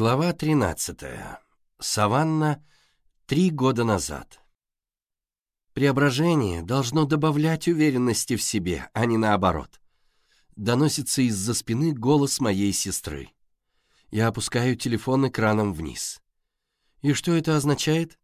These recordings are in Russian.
Глава 13. Саванна. Три года назад. Преображение должно добавлять уверенности в себе, а не наоборот. Доносится из-за спины голос моей сестры. Я опускаю телефон экраном вниз. И что это означает?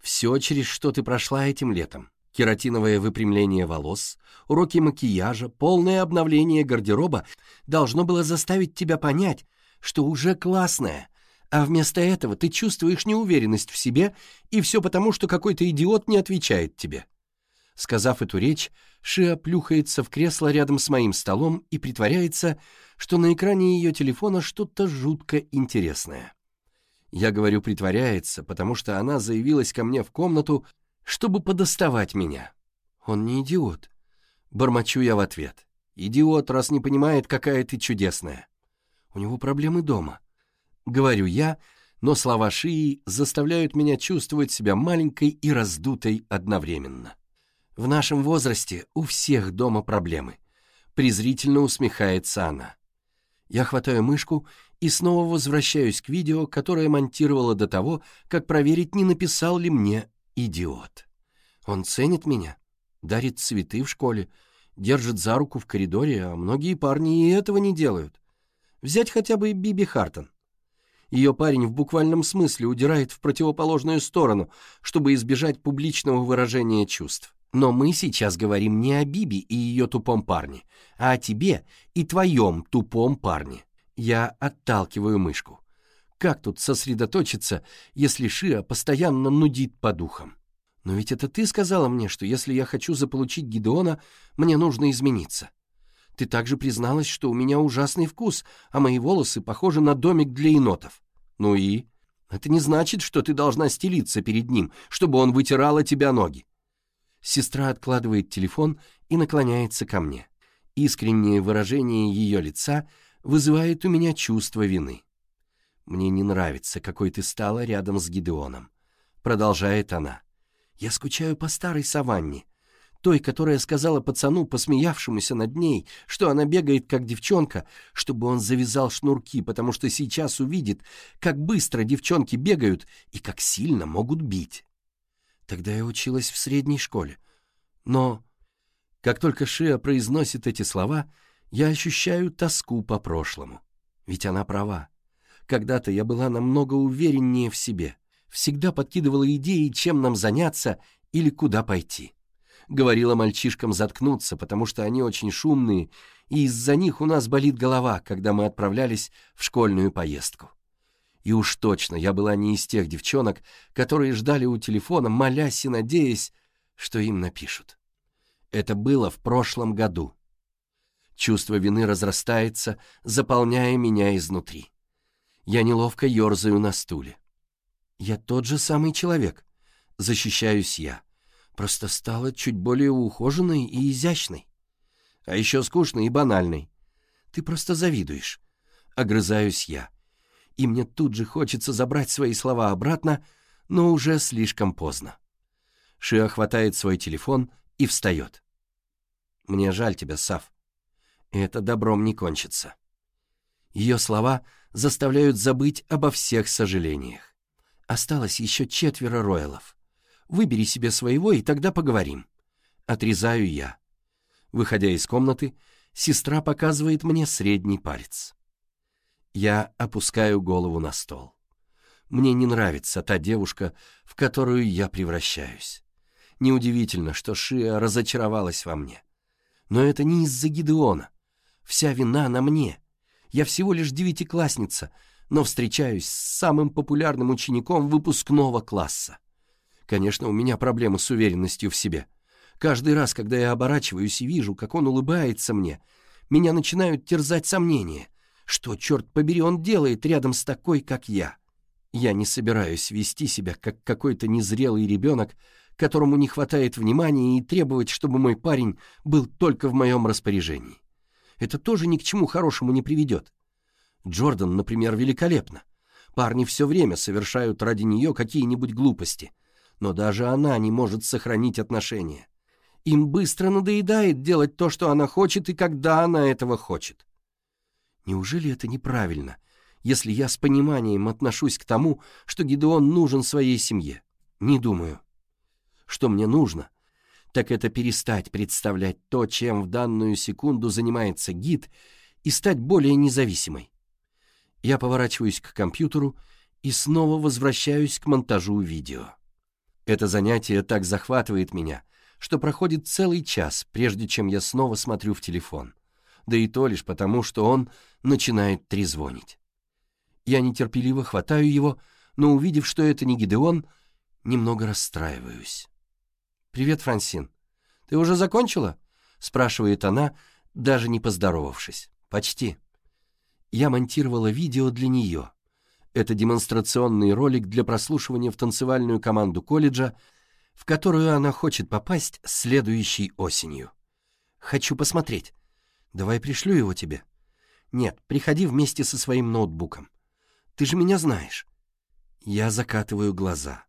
Все, через что ты прошла этим летом. Кератиновое выпрямление волос, уроки макияжа, полное обновление гардероба должно было заставить тебя понять, что уже классная, а вместо этого ты чувствуешь неуверенность в себе, и все потому, что какой-то идиот не отвечает тебе». Сказав эту речь, Шиа плюхается в кресло рядом с моим столом и притворяется, что на экране ее телефона что-то жутко интересное. Я говорю «притворяется», потому что она заявилась ко мне в комнату, чтобы подоставать меня. «Он не идиот», — бормочу я в ответ. «Идиот, раз не понимает, какая ты чудесная». У него проблемы дома. Говорю я, но слова Шии заставляют меня чувствовать себя маленькой и раздутой одновременно. В нашем возрасте у всех дома проблемы. Презрительно усмехается она. Я хватаю мышку и снова возвращаюсь к видео, которое монтировала до того, как проверить, не написал ли мне идиот. Он ценит меня, дарит цветы в школе, держит за руку в коридоре, а многие парни и этого не делают. Взять хотя бы Биби Хартон ее парень в буквальном смысле удирает в противоположную сторону, чтобы избежать публичного выражения чувств. Но мы сейчас говорим не о Биби и ее тупом парне, а о тебе и твоем тупом парне. Я отталкиваю мышку. Как тут сосредоточиться, если Шиа постоянно нудит по духам? Но ведь это ты сказала мне, что если я хочу заполучить Гидеона, мне нужно измениться. Ты также призналась, что у меня ужасный вкус, а мои волосы похожи на домик для енотов. «Ну и?» «Это не значит, что ты должна стелиться перед ним, чтобы он вытирал от тебя ноги». Сестра откладывает телефон и наклоняется ко мне. Искреннее выражение ее лица вызывает у меня чувство вины. «Мне не нравится, какой ты стала рядом с Гидеоном», — продолжает она. «Я скучаю по старой саванне, той, которая сказала пацану, посмеявшемуся над ней, что она бегает как девчонка, чтобы он завязал шнурки, потому что сейчас увидит, как быстро девчонки бегают и как сильно могут бить. Тогда я училась в средней школе. Но как только Шиа произносит эти слова, я ощущаю тоску по прошлому. Ведь она права. Когда-то я была намного увереннее в себе, всегда подкидывала идеи, чем нам заняться или куда пойти говорила мальчишкам заткнуться, потому что они очень шумные, и из-за них у нас болит голова, когда мы отправлялись в школьную поездку. И уж точно я была не из тех девчонок, которые ждали у телефона, молясь и надеясь, что им напишут. Это было в прошлом году. Чувство вины разрастается, заполняя меня изнутри. Я неловко ерзаю на стуле. Я тот же самый человек. Защищаюсь я просто стала чуть более ухоженной и изящной. А еще скучной и банальной. Ты просто завидуешь. Огрызаюсь я. И мне тут же хочется забрать свои слова обратно, но уже слишком поздно. Шиа хватает свой телефон и встает. «Мне жаль тебя, Сав. Это добром не кончится». Ее слова заставляют забыть обо всех сожалениях. Осталось еще четверо роялов. Выбери себе своего, и тогда поговорим. Отрезаю я. Выходя из комнаты, сестра показывает мне средний палец. Я опускаю голову на стол. Мне не нравится та девушка, в которую я превращаюсь. Неудивительно, что Шия разочаровалась во мне. Но это не из-за Гидеона. Вся вина на мне. Я всего лишь девятиклассница, но встречаюсь с самым популярным учеником выпускного класса. Конечно, у меня проблемы с уверенностью в себе. Каждый раз, когда я оборачиваюсь и вижу, как он улыбается мне, меня начинают терзать сомнения. Что, черт побери, он делает рядом с такой, как я? Я не собираюсь вести себя, как какой-то незрелый ребенок, которому не хватает внимания и требовать, чтобы мой парень был только в моем распоряжении. Это тоже ни к чему хорошему не приведет. Джордан, например, великолепно. Парни все время совершают ради нее какие-нибудь глупости но даже она не может сохранить отношения. Им быстро надоедает делать то, что она хочет и когда она этого хочет. Неужели это неправильно, если я с пониманием отношусь к тому, что Гидеон нужен своей семье? Не думаю. Что мне нужно? Так это перестать представлять то, чем в данную секунду занимается гид, и стать более независимой. Я поворачиваюсь к компьютеру и снова возвращаюсь к монтажу видео. Это занятие так захватывает меня, что проходит целый час, прежде чем я снова смотрю в телефон. Да и то лишь потому, что он начинает трезвонить. Я нетерпеливо хватаю его, но увидев, что это не Гидеон, немного расстраиваюсь. «Привет, Франсин. Ты уже закончила?» — спрашивает она, даже не поздоровавшись. «Почти». Я монтировала видео для нее — это демонстрационный ролик для прослушивания в танцевальную команду колледжа, в которую она хочет попасть следующей осенью. Хочу посмотреть. Давай пришлю его тебе. Нет, приходи вместе со своим ноутбуком. Ты же меня знаешь. Я закатываю глаза.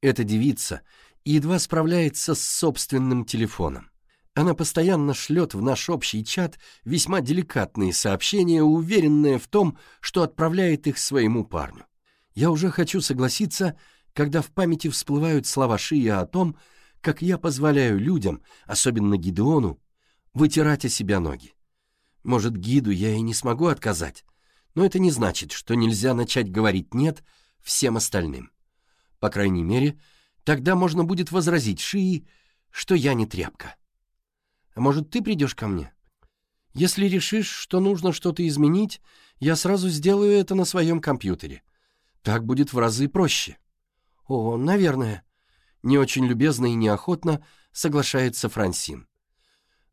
Эта девица едва справляется с собственным телефоном. Она постоянно шлет в наш общий чат весьма деликатные сообщения, уверенная в том, что отправляет их своему парню. Я уже хочу согласиться, когда в памяти всплывают слова Шия о том, как я позволяю людям, особенно Гидеону, вытирать о себя ноги. Может, Гиду я и не смогу отказать, но это не значит, что нельзя начать говорить «нет» всем остальным. По крайней мере, тогда можно будет возразить Шии, что я не тряпка. А может, ты придешь ко мне? Если решишь, что нужно что-то изменить, я сразу сделаю это на своем компьютере. Так будет в разы проще». «О, наверное», — не очень любезно и неохотно соглашается Франсин.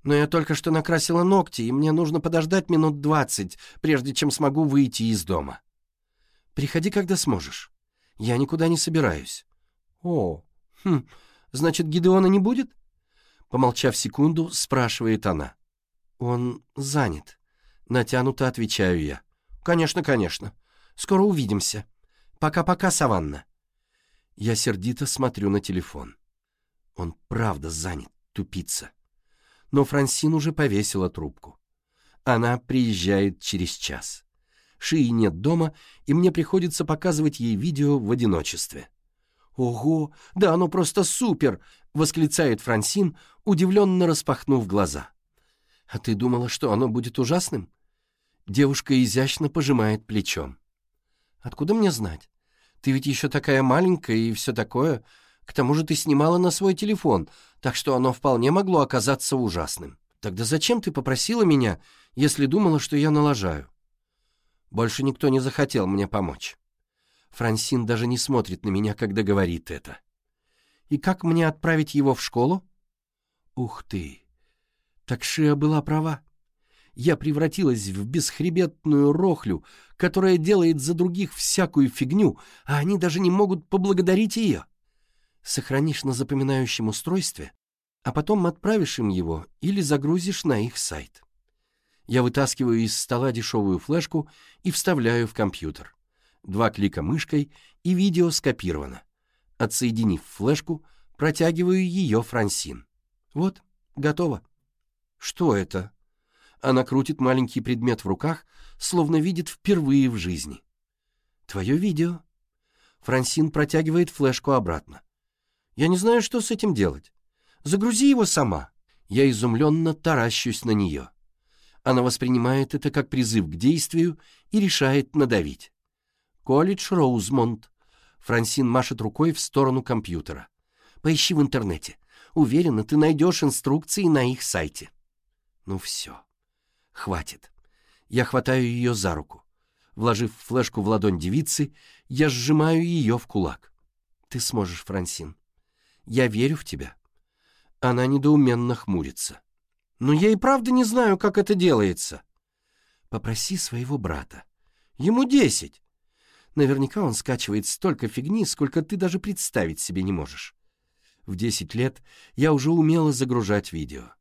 «Но я только что накрасила ногти, и мне нужно подождать минут двадцать, прежде чем смогу выйти из дома». «Приходи, когда сможешь. Я никуда не собираюсь». «О, хм, значит, Гидеона не будет?» Помолчав секунду, спрашивает она. «Он занят». Натянуто отвечаю я. «Конечно, конечно. Скоро увидимся. Пока-пока, Саванна». Я сердито смотрю на телефон. Он правда занят, тупица. Но Франсин уже повесила трубку. Она приезжает через час. Шии нет дома, и мне приходится показывать ей видео в одиночестве. «Ого, да оно просто супер!» восклицает Франсин, удивленно распахнув глаза. «А ты думала, что оно будет ужасным?» Девушка изящно пожимает плечом. «Откуда мне знать? Ты ведь еще такая маленькая и все такое. К тому же ты снимала на свой телефон, так что оно вполне могло оказаться ужасным. Тогда зачем ты попросила меня, если думала, что я налажаю?» Больше никто не захотел мне помочь. Франсин даже не смотрит на меня, когда говорит это. И как мне отправить его в школу? Ух ты! Так Шия была права. Я превратилась в бесхребетную рохлю, которая делает за других всякую фигню, а они даже не могут поблагодарить ее. Сохранишь на запоминающем устройстве, а потом отправишь им его или загрузишь на их сайт. Я вытаскиваю из стола дешевую флешку и вставляю в компьютер. Два клика мышкой, и видео скопировано. Отсоединив флешку, протягиваю ее Франсин. Вот, готово. Что это? Она крутит маленький предмет в руках, словно видит впервые в жизни. Твое видео. Франсин протягивает флешку обратно. Я не знаю, что с этим делать. Загрузи его сама. Я изумленно таращусь на нее. Она воспринимает это как призыв к действию и решает надавить. Колледж Роузмонт, Франсин машет рукой в сторону компьютера. «Поищи в интернете. Уверена, ты найдешь инструкции на их сайте». «Ну все. Хватит». Я хватаю ее за руку. Вложив флешку в ладонь девицы, я сжимаю ее в кулак. «Ты сможешь, Франсин. Я верю в тебя». Она недоуменно хмурится. «Но я и правда не знаю, как это делается». «Попроси своего брата. Ему десять. Наверняка он скачивает столько фигни, сколько ты даже представить себе не можешь. В 10 лет я уже умела загружать видео.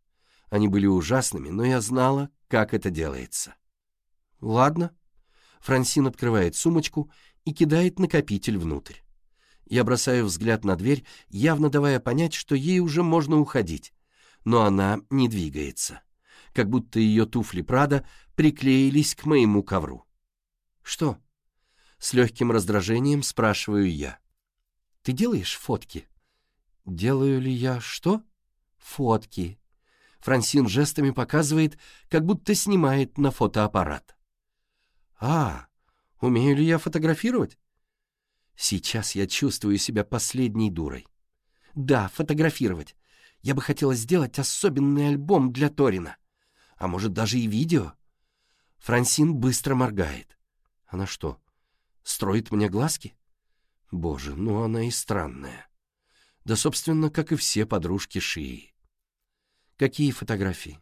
Они были ужасными, но я знала, как это делается. Ладно. Франсин открывает сумочку и кидает накопитель внутрь. Я бросаю взгляд на дверь, явно давая понять, что ей уже можно уходить. Но она не двигается. Как будто ее туфли Прада приклеились к моему ковру. «Что?» С легким раздражением спрашиваю я. «Ты делаешь фотки?» «Делаю ли я что?» «Фотки». Франсин жестами показывает, как будто снимает на фотоаппарат. «А, умею ли я фотографировать?» Сейчас я чувствую себя последней дурой. «Да, фотографировать. Я бы хотела сделать особенный альбом для Торина. А может, даже и видео?» Франсин быстро моргает. Она что, Строит мне глазки? Боже, ну она и странная. Да, собственно, как и все подружки Шии. Какие фотографии?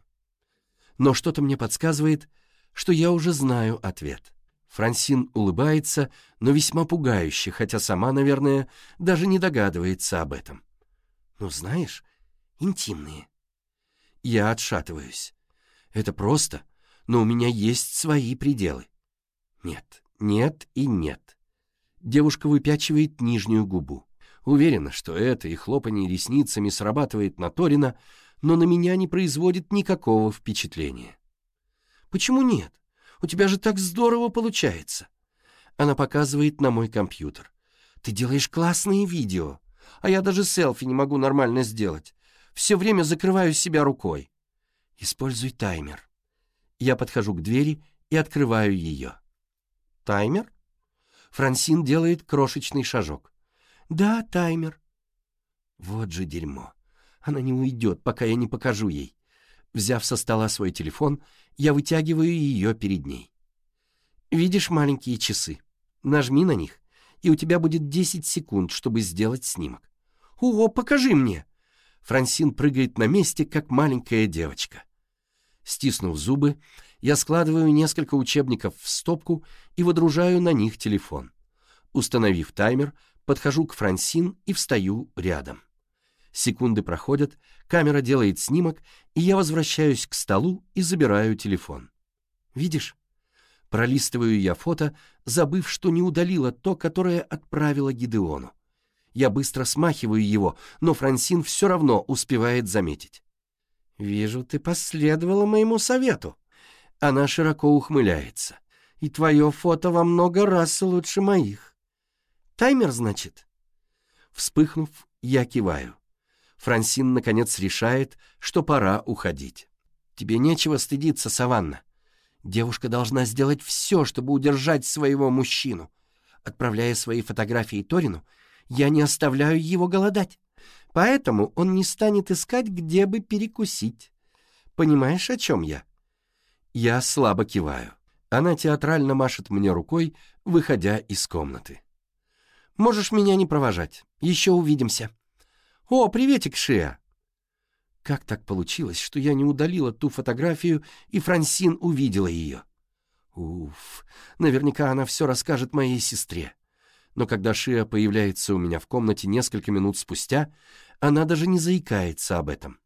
Но что-то мне подсказывает, что я уже знаю ответ. Франсин улыбается, но весьма пугающе, хотя сама, наверное, даже не догадывается об этом. Ну, знаешь, интимные. Я отшатываюсь. Это просто, но у меня есть свои пределы. Нет, нет и нет. Девушка выпячивает нижнюю губу. Уверена, что это и хлопанье ресницами срабатывает на Торина, но на меня не производит никакого впечатления. «Почему нет? У тебя же так здорово получается!» Она показывает на мой компьютер. «Ты делаешь классные видео, а я даже селфи не могу нормально сделать. Все время закрываю себя рукой. Используй таймер». Я подхожу к двери и открываю ее. Таймер? Франсин делает крошечный шажок. Да, таймер. Вот же дерьмо. Она не уйдет, пока я не покажу ей. Взяв со стола свой телефон, я вытягиваю ее перед ней. Видишь маленькие часы? Нажми на них, и у тебя будет 10 секунд, чтобы сделать снимок. О, покажи мне! Франсин прыгает на месте, как маленькая девочка. Стиснув зубы, я складываю несколько учебников в стопку и водружаю на них телефон. Установив таймер, подхожу к Франсин и встаю рядом. Секунды проходят, камера делает снимок, и я возвращаюсь к столу и забираю телефон. Видишь? Пролистываю я фото, забыв, что не удалила то, которое отправила Гидеону. Я быстро смахиваю его, но Франсин все равно успевает заметить. «Вижу, ты последовала моему совету». Она широко ухмыляется. «И твое фото во много раз лучше моих». «Таймер, значит?» Вспыхнув, я киваю. Франсин, наконец, решает, что пора уходить. «Тебе нечего стыдиться, Саванна. Девушка должна сделать все, чтобы удержать своего мужчину. Отправляя свои фотографии Торину, я не оставляю его голодать. Поэтому он не станет искать, где бы перекусить. Понимаешь, о чем я? Я слабо киваю. Она театрально машет мне рукой, выходя из комнаты. «Можешь меня не провожать. Еще увидимся». «О, приветик, Шия!» Как так получилось, что я не удалила ту фотографию, и Франсин увидела ее? Уф, наверняка она все расскажет моей сестре. Но когда Шия появляется у меня в комнате несколько минут спустя, она даже не заикается об этом.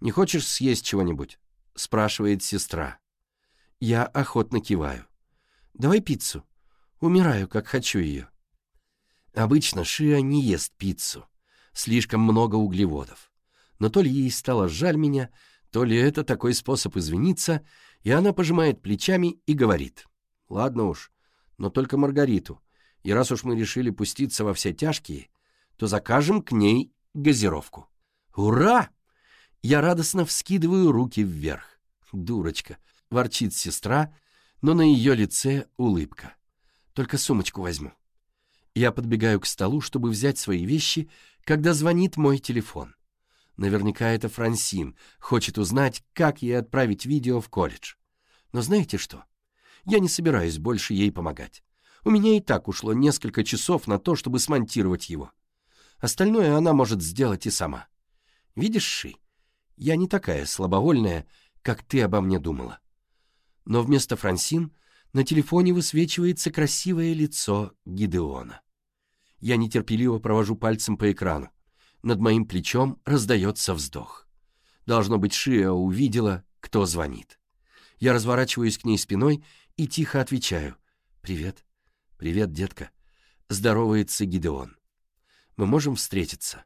«Не хочешь съесть чего-нибудь?» — спрашивает сестра. Я охотно киваю. «Давай пиццу. Умираю, как хочу ее». Обычно Шиа не ест пиццу. Слишком много углеводов. Но то ли ей стало жаль меня, то ли это такой способ извиниться, и она пожимает плечами и говорит. «Ладно уж, но только Маргариту. И раз уж мы решили пуститься во все тяжкие, то закажем к ней газировку. «Ура!» Я радостно вскидываю руки вверх. «Дурочка!» — ворчит сестра, но на ее лице улыбка. «Только сумочку возьму». Я подбегаю к столу, чтобы взять свои вещи, когда звонит мой телефон. Наверняка это Франсин, хочет узнать, как ей отправить видео в колледж. Но знаете что? Я не собираюсь больше ей помогать. У меня и так ушло несколько часов на то, чтобы смонтировать его. Остальное она может сделать и сама. Видишь, Ши, я не такая слабовольная, как ты обо мне думала. Но вместо Франсин на телефоне высвечивается красивое лицо Гидеона. Я нетерпеливо провожу пальцем по экрану. Над моим плечом раздается вздох. Должно быть, Шия увидела, кто звонит. Я разворачиваюсь к ней спиной и тихо отвечаю. «Привет». «Привет, детка», — здоровается Гидеон мы можем встретиться?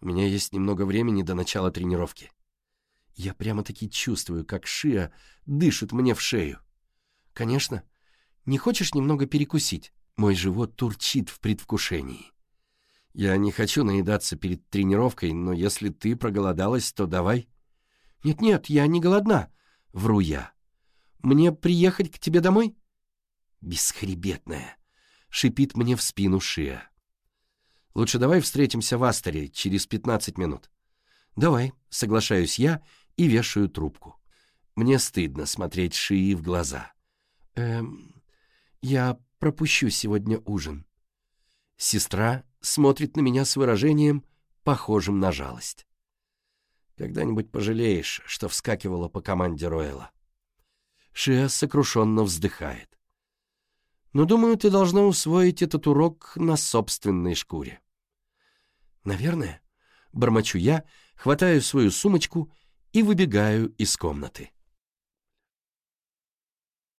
У меня есть немного времени до начала тренировки. Я прямо-таки чувствую, как Шиа дышит мне в шею. Конечно. Не хочешь немного перекусить? Мой живот турчит в предвкушении. Я не хочу наедаться перед тренировкой, но если ты проголодалась, то давай. Нет-нет, я не голодна, вру я. Мне приехать к тебе домой? Бесхребетная, шипит мне в спину Шиа. Лучше давай встретимся в Астере через 15 минут». «Давай», — соглашаюсь я и вешаю трубку. Мне стыдно смотреть Шии в глаза. «Эм, я пропущу сегодня ужин». Сестра смотрит на меня с выражением, похожим на жалость. «Когда-нибудь пожалеешь, что вскакивала по команде Роэла». Шия сокрушенно вздыхает. «Но думаю, ты должна усвоить этот урок на собственной шкуре». «Наверное», — бормочу я, хватаю свою сумочку и выбегаю из комнаты.